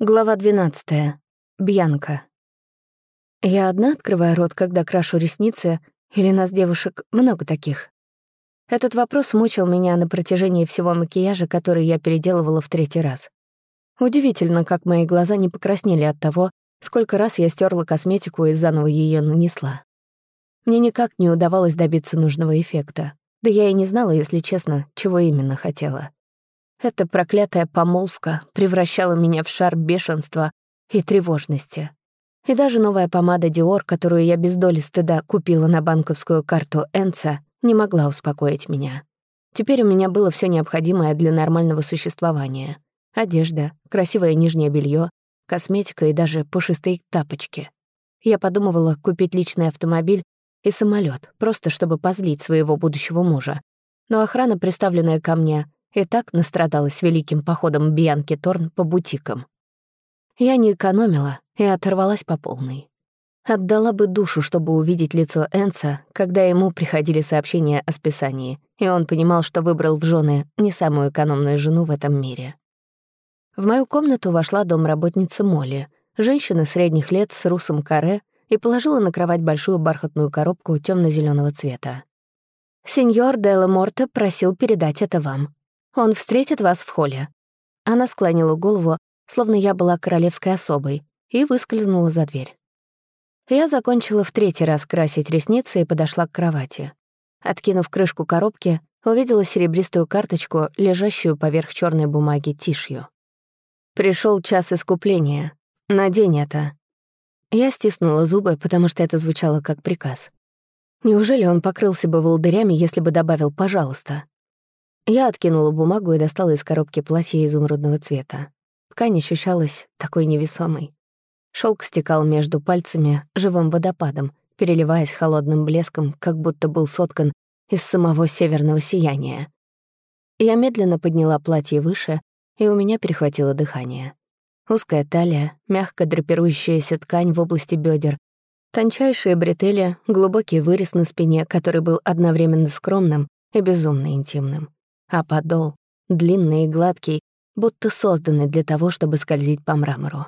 Глава 12. Бьянка. Я одна открываю рот, когда крашу ресницы, или нас, девушек, много таких? Этот вопрос мучил меня на протяжении всего макияжа, который я переделывала в третий раз. Удивительно, как мои глаза не покраснели от того, сколько раз я стерла косметику и заново ее нанесла. Мне никак не удавалось добиться нужного эффекта. Да я и не знала, если честно, чего именно хотела. Эта проклятая помолвка превращала меня в шар бешенства и тревожности. И даже новая помада Dior, которую я без доли стыда купила на банковскую карту Энца, не могла успокоить меня. Теперь у меня было все необходимое для нормального существования. Одежда, красивое нижнее белье, косметика и даже пушистые тапочки. Я подумывала купить личный автомобиль и самолет, просто чтобы позлить своего будущего мужа. Но охрана, представленная ко мне, и так настрадалась великим походом Бьянки Торн по бутикам. Я не экономила и оторвалась по полной. Отдала бы душу, чтобы увидеть лицо Энца, когда ему приходили сообщения о списании, и он понимал, что выбрал в жены не самую экономную жену в этом мире. В мою комнату вошла домработница Молли, женщина средних лет с русом каре, и положила на кровать большую бархатную коробку темно зеленого цвета. «Сеньор Делла Морта просил передать это вам», он встретит вас в холле». Она склонила голову, словно я была королевской особой, и выскользнула за дверь. Я закончила в третий раз красить ресницы и подошла к кровати. Откинув крышку коробки, увидела серебристую карточку, лежащую поверх черной бумаги тишью. Пришел час искупления. Надень это». Я стиснула зубы, потому что это звучало как приказ. Неужели он покрылся бы волдырями, если бы добавил «пожалуйста»? Я откинула бумагу и достала из коробки платье изумрудного цвета. Ткань ощущалась такой невесомой. Шелк стекал между пальцами живым водопадом, переливаясь холодным блеском, как будто был соткан из самого северного сияния. Я медленно подняла платье выше, и у меня перехватило дыхание. Узкая талия, мягко драпирующаяся ткань в области бедер, тончайшие бретели, глубокий вырез на спине, который был одновременно скромным и безумно интимным а подол, длинный и гладкий, будто созданный для того, чтобы скользить по мрамору.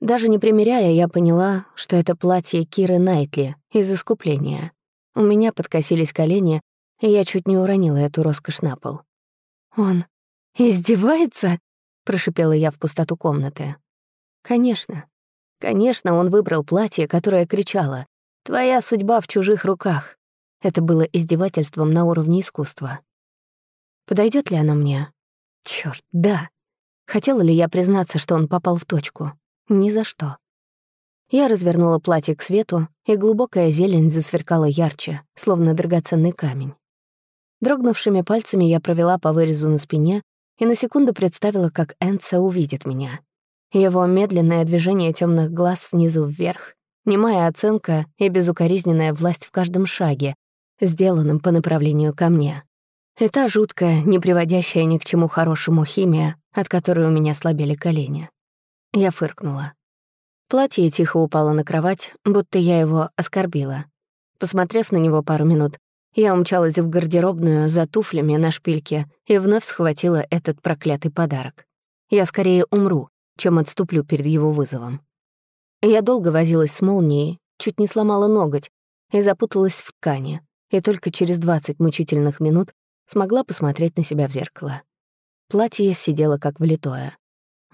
Даже не примеряя, я поняла, что это платье Киры Найтли из «Искупления». У меня подкосились колени, и я чуть не уронила эту роскошь на пол. «Он издевается?» — прошипела я в пустоту комнаты. «Конечно. Конечно, он выбрал платье, которое кричало «Твоя судьба в чужих руках». Это было издевательством на уровне искусства. Подойдет ли оно мне? Черт, да. Хотела ли я признаться, что он попал в точку? Ни за что. Я развернула платье к свету, и глубокая зелень засверкала ярче, словно драгоценный камень. Дрогнувшими пальцами я провела по вырезу на спине и на секунду представила, как Энца увидит меня. Его медленное движение темных глаз снизу вверх, немая оценка и безукоризненная власть в каждом шаге, сделанном по направлению ко мне. И та жуткая, не приводящая ни к чему хорошему химия, от которой у меня слабели колени. Я фыркнула. Платье тихо упало на кровать, будто я его оскорбила. Посмотрев на него пару минут, я умчалась в гардеробную за туфлями на шпильке и вновь схватила этот проклятый подарок. Я скорее умру, чем отступлю перед его вызовом. Я долго возилась с молнией, чуть не сломала ноготь и запуталась в ткани, и только через 20 мучительных минут смогла посмотреть на себя в зеркало. Платье сидело как влитое.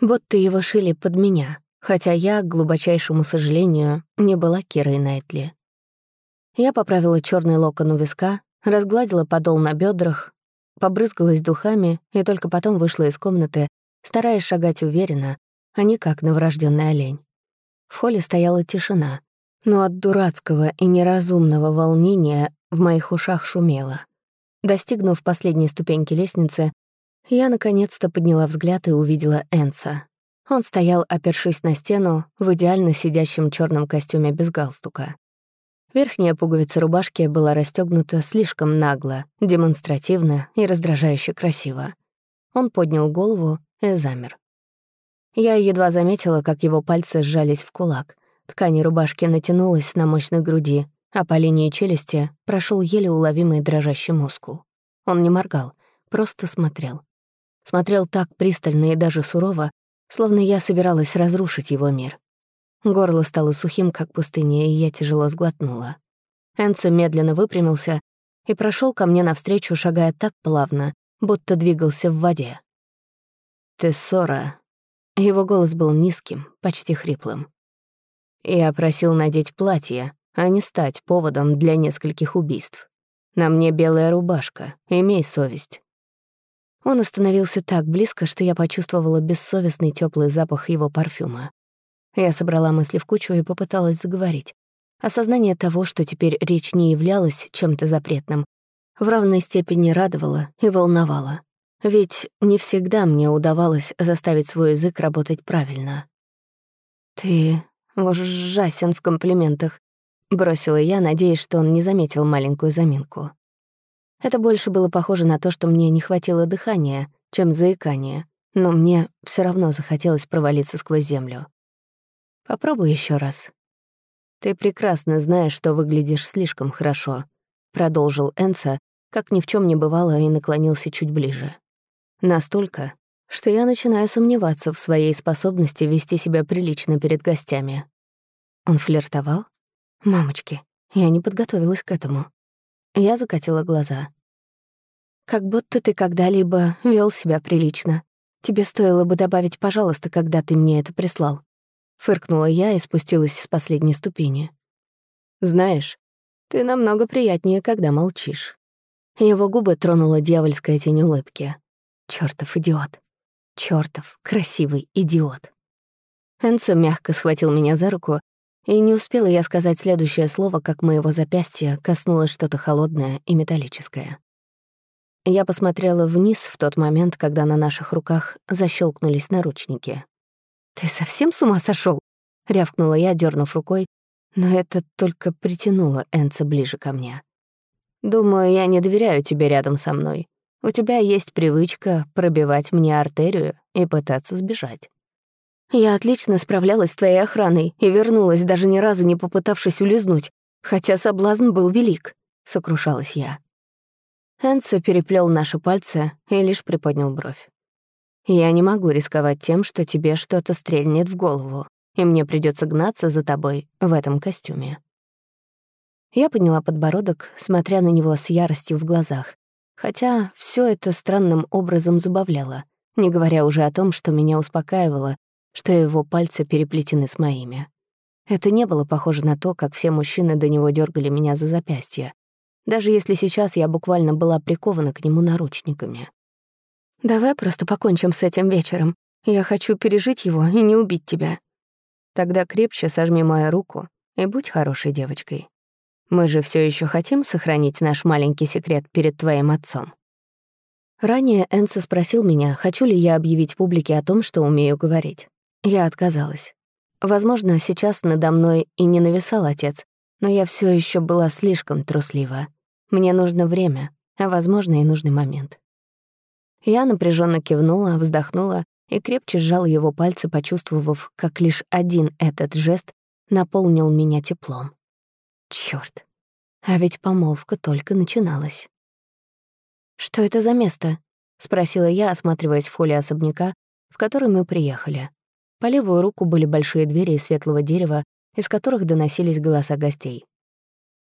Будто его шили под меня, хотя я, к глубочайшему сожалению, не была Кирой Найтли. Я поправила черный локон у виска, разгладила подол на бедрах, побрызгалась духами и только потом вышла из комнаты, стараясь шагать уверенно, а не как новорожденный олень. В холле стояла тишина, но от дурацкого и неразумного волнения в моих ушах шумело. Достигнув последней ступеньки лестницы, я наконец-то подняла взгляд и увидела Энса. Он стоял, опершись на стену, в идеально сидящем черном костюме без галстука. Верхняя пуговица рубашки была расстегнута слишком нагло, демонстративно и раздражающе красиво. Он поднял голову и замер. Я едва заметила, как его пальцы сжались в кулак. Ткань рубашки натянулась на мощной груди, а по линии челюсти прошел еле уловимый дрожащий мускул. Он не моргал, просто смотрел. Смотрел так пристально и даже сурово, словно я собиралась разрушить его мир. Горло стало сухим, как пустыня, и я тяжело сглотнула. Энце медленно выпрямился и прошел ко мне навстречу, шагая так плавно, будто двигался в воде. «Тессора». Его голос был низким, почти хриплым. «Я просил надеть платье, а не стать поводом для нескольких убийств. На мне белая рубашка, имей совесть». Он остановился так близко, что я почувствовала бессовестный теплый запах его парфюма. Я собрала мысли в кучу и попыталась заговорить. Осознание того, что теперь речь не являлась чем-то запретным, в равной степени радовало и волновало. Ведь не всегда мне удавалось заставить свой язык работать правильно. «Ты ужасен в комплиментах», — бросила я, надеясь, что он не заметил маленькую заминку. Это больше было похоже на то, что мне не хватило дыхания, чем заикания, но мне все равно захотелось провалиться сквозь землю. Попробуй еще раз. Ты прекрасно знаешь, что выглядишь слишком хорошо, продолжил Энса, как ни в чем не бывало, и наклонился чуть ближе. Настолько, что я начинаю сомневаться в своей способности вести себя прилично перед гостями. Он флиртовал? Мамочки, я не подготовилась к этому. Я закатила глаза. Как будто ты когда-либо вел себя прилично. Тебе стоило бы добавить «пожалуйста», когда ты мне это прислал. Фыркнула я и спустилась с последней ступени. «Знаешь, ты намного приятнее, когда молчишь». Его губы тронула дьявольская тень улыбки. Чёртов идиот. Чёртов красивый идиот. Энце мягко схватил меня за руку, и не успела я сказать следующее слово, как моего запястья коснулось что-то холодное и металлическое. Я посмотрела вниз в тот момент, когда на наших руках защелкнулись наручники. «Ты совсем с ума сошел? рявкнула я, дернув рукой, но это только притянуло Энца ближе ко мне. «Думаю, я не доверяю тебе рядом со мной. У тебя есть привычка пробивать мне артерию и пытаться сбежать». «Я отлично справлялась с твоей охраной и вернулась, даже ни разу не попытавшись улизнуть, хотя соблазн был велик», — сокрушалась я. Энца переплел наши пальцы и лишь приподнял бровь. Я не могу рисковать тем, что тебе что-то стрельнет в голову, и мне придется гнаться за тобой в этом костюме. Я подняла подбородок, смотря на него с яростью в глазах, хотя все это странным образом забавляло, не говоря уже о том, что меня успокаивало, что его пальцы переплетены с моими. Это не было похоже на то, как все мужчины до него дергали меня за запястье, даже если сейчас я буквально была прикована к нему наручниками. Давай просто покончим с этим вечером. Я хочу пережить его и не убить тебя. Тогда крепче сожми мою руку и будь хорошей девочкой. Мы же все еще хотим сохранить наш маленький секрет перед твоим отцом. Ранее Энса спросил меня, хочу ли я объявить публике о том, что умею говорить. Я отказалась. Возможно, сейчас надо мной и не нависал отец, но я все еще была слишком труслива. Мне нужно время, а, возможно, и нужный момент. Я напряженно кивнула, вздохнула и крепче сжал его пальцы, почувствовав, как лишь один этот жест наполнил меня теплом. Чёрт, а ведь помолвка только начиналась. «Что это за место?» — спросила я, осматриваясь в холле особняка, в который мы приехали. По левую руку были большие двери из светлого дерева, из которых доносились голоса гостей.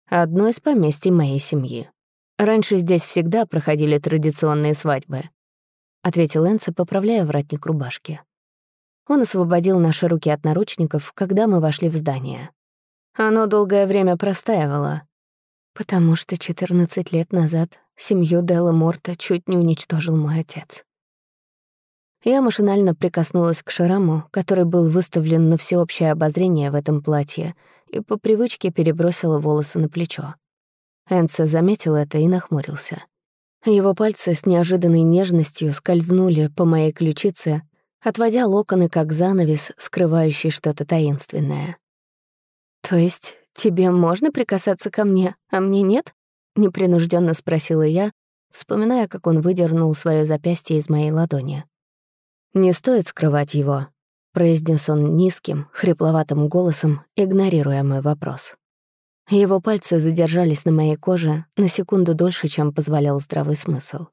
Одно из поместий моей семьи. Раньше здесь всегда проходили традиционные свадьбы. — ответил Энце, поправляя воротник рубашки. Он освободил наши руки от наручников, когда мы вошли в здание. Оно долгое время простаивало, потому что 14 лет назад семью Делла Морта чуть не уничтожил мой отец. Я машинально прикоснулась к шраму, который был выставлен на всеобщее обозрение в этом платье, и по привычке перебросила волосы на плечо. Энце заметил это и нахмурился. Его пальцы с неожиданной нежностью скользнули по моей ключице, отводя локоны как занавес, скрывающий что-то таинственное. «То есть тебе можно прикасаться ко мне, а мне нет?» — непринужденно спросила я, вспоминая, как он выдернул свое запястье из моей ладони. «Не стоит скрывать его», — произнес он низким, хрипловатым голосом, игнорируя мой вопрос. Его пальцы задержались на моей коже на секунду дольше, чем позволял здравый смысл.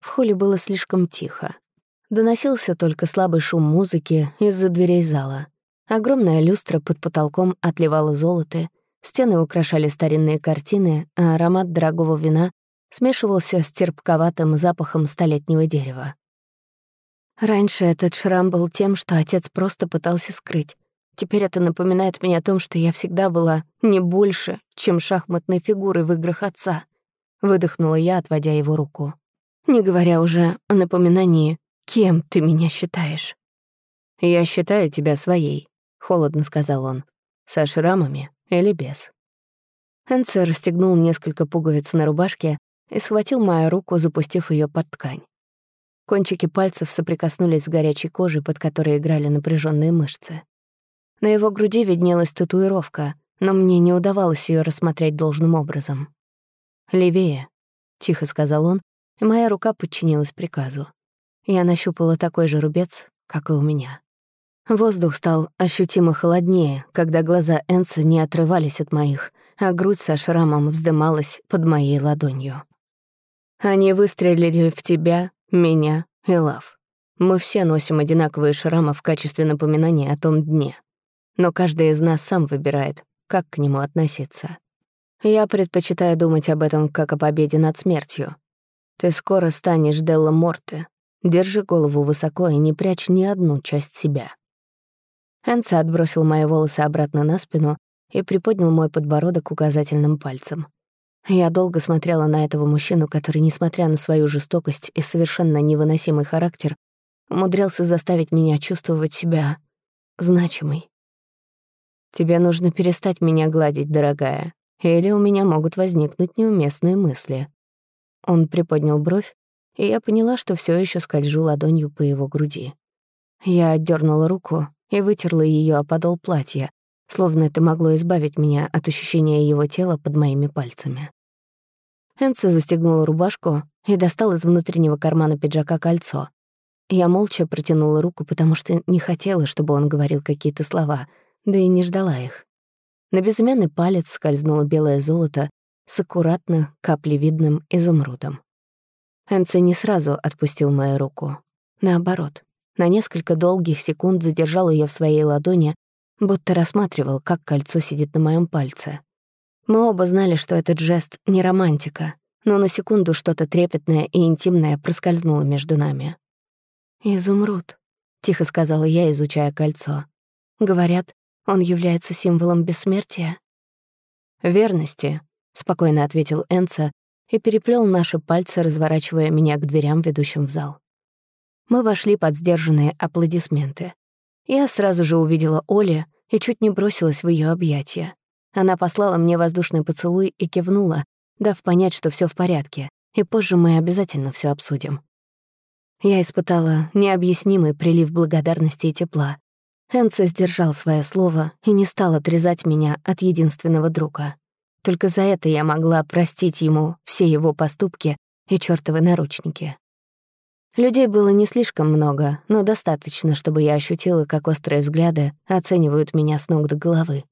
В холле было слишком тихо. Доносился только слабый шум музыки из-за дверей зала. Огромная люстра под потолком отливала золото, стены украшали старинные картины, а аромат дорогого вина смешивался с терпковатым запахом столетнего дерева. Раньше этот шрам был тем, что отец просто пытался скрыть. Теперь это напоминает мне о том, что я всегда была не больше, чем шахматной фигурой в играх отца. Выдохнула я, отводя его руку. Не говоря уже о напоминании, кем ты меня считаешь. «Я считаю тебя своей», — холодно сказал он. «Со шрамами или без?» Энце расстегнул несколько пуговиц на рубашке и схватил мою руку, запустив ее под ткань. Кончики пальцев соприкоснулись с горячей кожей, под которой играли напряженные мышцы. На его груди виднелась татуировка, но мне не удавалось ее рассмотреть должным образом. «Левее», — тихо сказал он, и моя рука подчинилась приказу. Я нащупала такой же рубец, как и у меня. Воздух стал ощутимо холоднее, когда глаза Энса не отрывались от моих, а грудь со шрамом вздымалась под моей ладонью. Они выстрелили в тебя, меня и Лав. Мы все носим одинаковые шрамы в качестве напоминания о том дне. Но каждый из нас сам выбирает, как к нему относиться. Я предпочитаю думать об этом как о победе над смертью. Ты скоро станешь Делла Морте. Держи голову высоко и не прячь ни одну часть себя. Энса отбросил мои волосы обратно на спину и приподнял мой подбородок указательным пальцем. Я долго смотрела на этого мужчину, который, несмотря на свою жестокость и совершенно невыносимый характер, умудрялся заставить меня чувствовать себя значимой. «Тебе нужно перестать меня гладить, дорогая, или у меня могут возникнуть неуместные мысли». Он приподнял бровь, и я поняла, что все еще скольжу ладонью по его груди. Я отдернула руку и вытерла ее о подол платья, словно это могло избавить меня от ощущения его тела под моими пальцами. Энса застегнула рубашку и достал из внутреннего кармана пиджака кольцо. Я молча протянула руку, потому что не хотела, чтобы он говорил какие-то слова, да и не ждала их. На безымянный палец скользнуло белое золото с аккуратно каплевидным изумрудом. Энце не сразу отпустил мою руку. Наоборот, на несколько долгих секунд задержал ее в своей ладони, будто рассматривал, как кольцо сидит на моем пальце. Мы оба знали, что этот жест не романтика, но на секунду что-то трепетное и интимное проскользнуло между нами. «Изумруд», — тихо сказала я, изучая кольцо. «Говорят, он является символом бессмертия?» «Верности», — спокойно ответил Энца и переплел наши пальцы, разворачивая меня к дверям, ведущим в зал. Мы вошли под сдержанные аплодисменты. Я сразу же увидела Оли и чуть не бросилась в ее объятия. Она послала мне воздушный поцелуй и кивнула, дав понять, что все в порядке, и позже мы обязательно все обсудим. Я испытала необъяснимый прилив благодарности и тепла. Энце сдержал свое слово и не стал отрезать меня от единственного друга. Только за это я могла простить ему все его поступки и чёртовы наручники. Людей было не слишком много, но достаточно, чтобы я ощутила, как острые взгляды оценивают меня с ног до головы.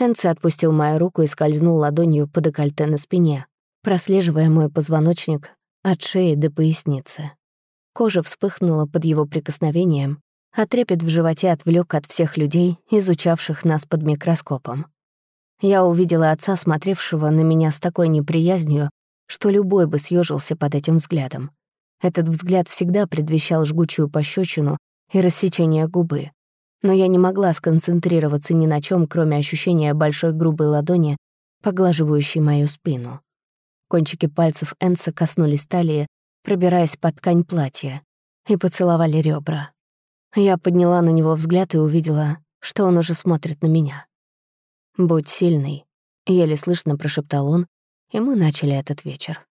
Энце отпустил мою руку и скользнул ладонью по декольте на спине, прослеживая мой позвоночник от шеи до поясницы. Кожа вспыхнула под его прикосновением, а трепет в животе отвлек от всех людей, изучавших нас под микроскопом. Я увидела отца, смотревшего на меня с такой неприязнью, что любой бы съежился под этим взглядом. Этот взгляд всегда предвещал жгучую пощечину и рассечение губы. Но я не могла сконцентрироваться ни на чем, кроме ощущения большой грубой ладони, поглаживающей мою спину. Кончики пальцев Энса коснулись талии, пробираясь под ткань платья, и поцеловали ребра. Я подняла на него взгляд и увидела, что он уже смотрит на меня. «Будь сильный», — еле слышно прошептал он, и мы начали этот вечер.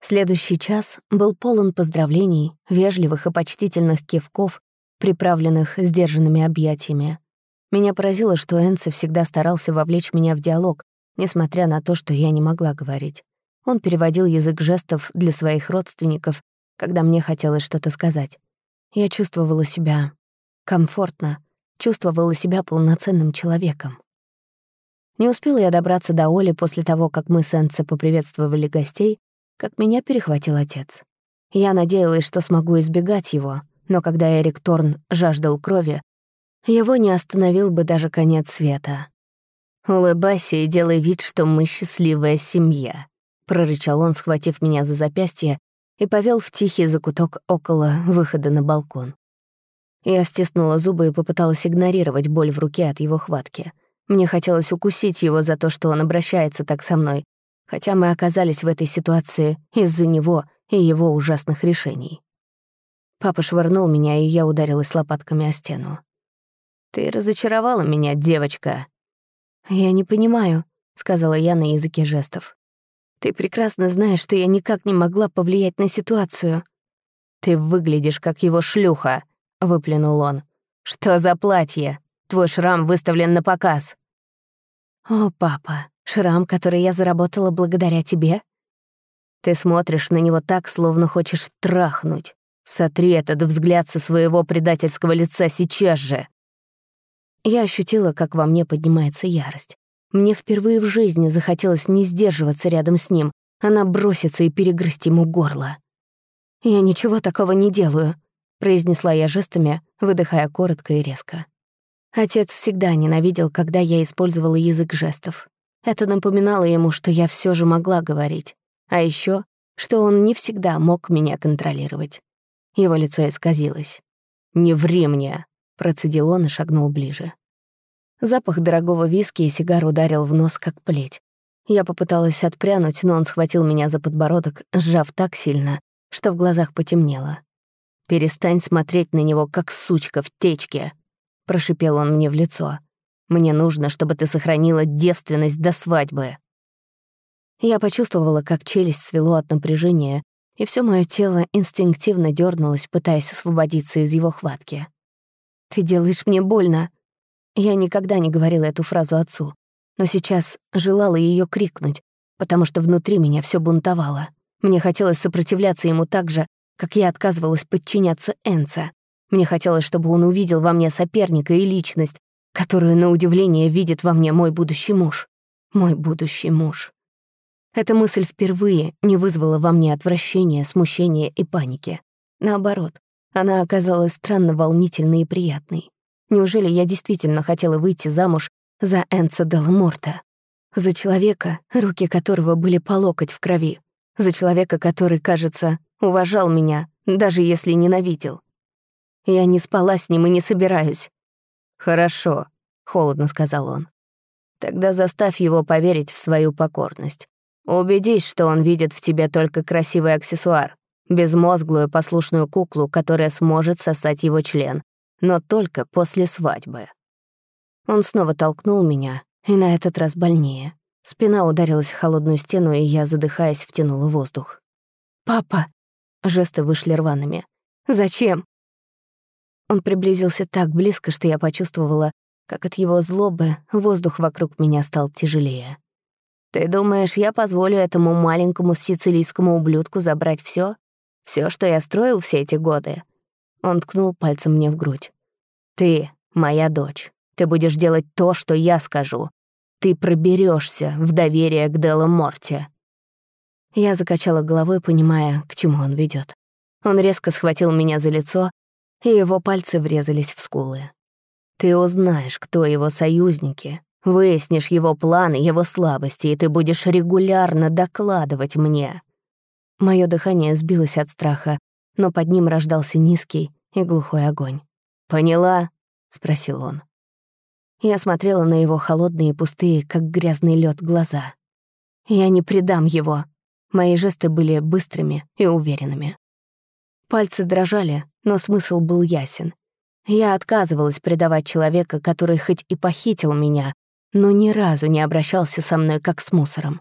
Следующий час был полон поздравлений, вежливых и почтительных кивков, приправленных сдержанными объятиями. Меня поразило, что Энце всегда старался вовлечь меня в диалог, несмотря на то, что я не могла говорить. Он переводил язык жестов для своих родственников, когда мне хотелось что-то сказать. Я чувствовала себя комфортно, чувствовала себя полноценным человеком. Не успела я добраться до Оли после того, как мы с Энце поприветствовали гостей, как меня перехватил отец. Я надеялась, что смогу избегать его, но когда Эрик Торн жаждал крови, его не остановил бы даже конец света. «Улыбайся и делай вид, что мы счастливая семья», — прорычал он, схватив меня за запястье и повел в тихий закуток около выхода на балкон. Я стиснула зубы и попыталась игнорировать боль в руке от его хватки. Мне хотелось укусить его за то, что он обращается так со мной, хотя мы оказались в этой ситуации из-за него и его ужасных решений. Папа швырнул меня, и я ударилась лопатками о стену. «Ты разочаровала меня, девочка». «Я не понимаю», — сказала я на языке жестов. «Ты прекрасно знаешь, что я никак не могла повлиять на ситуацию». «Ты выглядишь как его шлюха», — выплюнул он. «Что за платье? Твой шрам выставлен на показ». «О, папа, шрам, который я заработала благодаря тебе?» «Ты смотришь на него так, словно хочешь трахнуть. Сотри этот взгляд со своего предательского лица сейчас же». Я ощутила, как во мне поднимается ярость. Мне впервые в жизни захотелось не сдерживаться рядом с ним, а наброситься и перегрызть ему горло. «Я ничего такого не делаю», — произнесла я жестами, выдыхая коротко и резко. Отец всегда ненавидел, когда я использовала язык жестов. Это напоминало ему, что я все же могла говорить. А еще, что он не всегда мог меня контролировать. Его лицо исказилось. «Не ври мне!» — процедил он и шагнул ближе. Запах дорогого виски и сигар ударил в нос, как плеть. Я попыталась отпрянуть, но он схватил меня за подбородок, сжав так сильно, что в глазах потемнело. «Перестань смотреть на него, как сучка в течке!» — прошипел он мне в лицо. «Мне нужно, чтобы ты сохранила девственность до свадьбы». Я почувствовала, как челюсть свело от напряжения, и все мое тело инстинктивно дернулось, пытаясь освободиться из его хватки. «Ты делаешь мне больно!» Я никогда не говорила эту фразу отцу, но сейчас желала ее крикнуть, потому что внутри меня все бунтовало. Мне хотелось сопротивляться ему так же, как я отказывалась подчиняться Энца. Мне хотелось, чтобы он увидел во мне соперника и личность, которую, на удивление, видит во мне мой будущий муж. Мой будущий муж. Эта мысль впервые не вызвала во мне отвращения, смущения и паники. Наоборот, она оказалась странно волнительной и приятной. Неужели я действительно хотела выйти замуж за Энца Делла За человека, руки которого были по локоть в крови. За человека, который, кажется, уважал меня, даже если ненавидел. Я не спала с ним и не собираюсь». «Хорошо», — холодно сказал он. «Тогда заставь его поверить в свою покорность. Убедись, что он видит в тебе только красивый аксессуар, безмозглую послушную куклу, которая сможет сосать его член, но только после свадьбы». Он снова толкнул меня, и на этот раз больнее. Спина ударилась в холодную стену, и я, задыхаясь, втянула воздух. «Папа!» — жесты вышли рваными. «Зачем? Он приблизился так близко, что я почувствовала, как от его злобы воздух вокруг меня стал тяжелее. «Ты думаешь, я позволю этому маленькому сицилийскому ублюдку забрать все, все, что я строил все эти годы?» Он ткнул пальцем мне в грудь. «Ты моя дочь. Ты будешь делать то, что я скажу. Ты проберешься в доверие к Делла Морте». Я закачала головой, понимая, к чему он ведет. Он резко схватил меня за лицо и его пальцы врезались в скулы. «Ты узнаешь, кто его союзники, выяснишь его планы, его слабости, и ты будешь регулярно докладывать мне». Моё дыхание сбилось от страха, но под ним рождался низкий и глухой огонь. «Поняла?» — спросил он. Я смотрела на его холодные пустые, как грязный лед, глаза. Я не предам его. Мои жесты были быстрыми и уверенными. Пальцы дрожали, но смысл был ясен. Я отказывалась предавать человека, который хоть и похитил меня, но ни разу не обращался со мной как с мусором.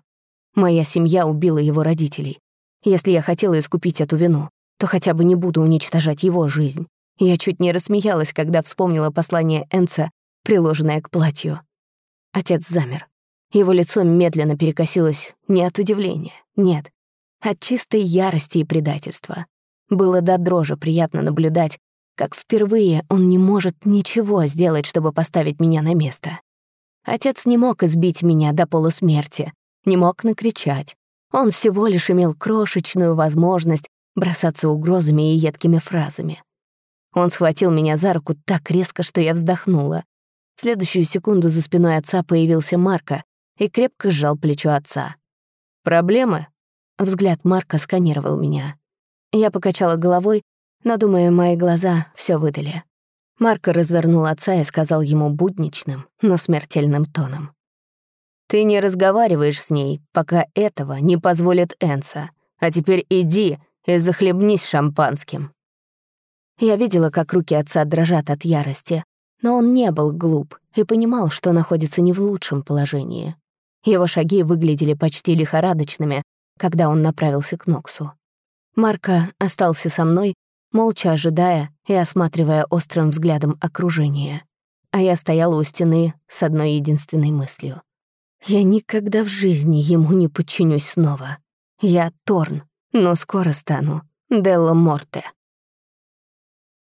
Моя семья убила его родителей. Если я хотела искупить эту вину, то хотя бы не буду уничтожать его жизнь. Я чуть не рассмеялась, когда вспомнила послание Энца, приложенное к платью. Отец замер. Его лицо медленно перекосилось не от удивления, нет, от чистой ярости и предательства. Было до дрожи приятно наблюдать, как впервые он не может ничего сделать, чтобы поставить меня на место. Отец не мог избить меня до полусмерти, не мог накричать. Он всего лишь имел крошечную возможность бросаться угрозами и едкими фразами. Он схватил меня за руку так резко, что я вздохнула. В следующую секунду за спиной отца появился Марка и крепко сжал плечо отца. «Проблемы?» Взгляд Марка сканировал меня. Я покачала головой, но, думаю, мои глаза все выдали. Марко развернул отца и сказал ему будничным, но смертельным тоном. «Ты не разговариваешь с ней, пока этого не позволит Энса. А теперь иди и захлебнись шампанским». Я видела, как руки отца дрожат от ярости, но он не был глуп и понимал, что находится не в лучшем положении. Его шаги выглядели почти лихорадочными, когда он направился к Ноксу. Марко остался со мной, молча ожидая и осматривая острым взглядом окружение. А я стояла у стены с одной единственной мыслью. Я никогда в жизни ему не подчинюсь снова. Я Торн, но скоро стану Делла Морте.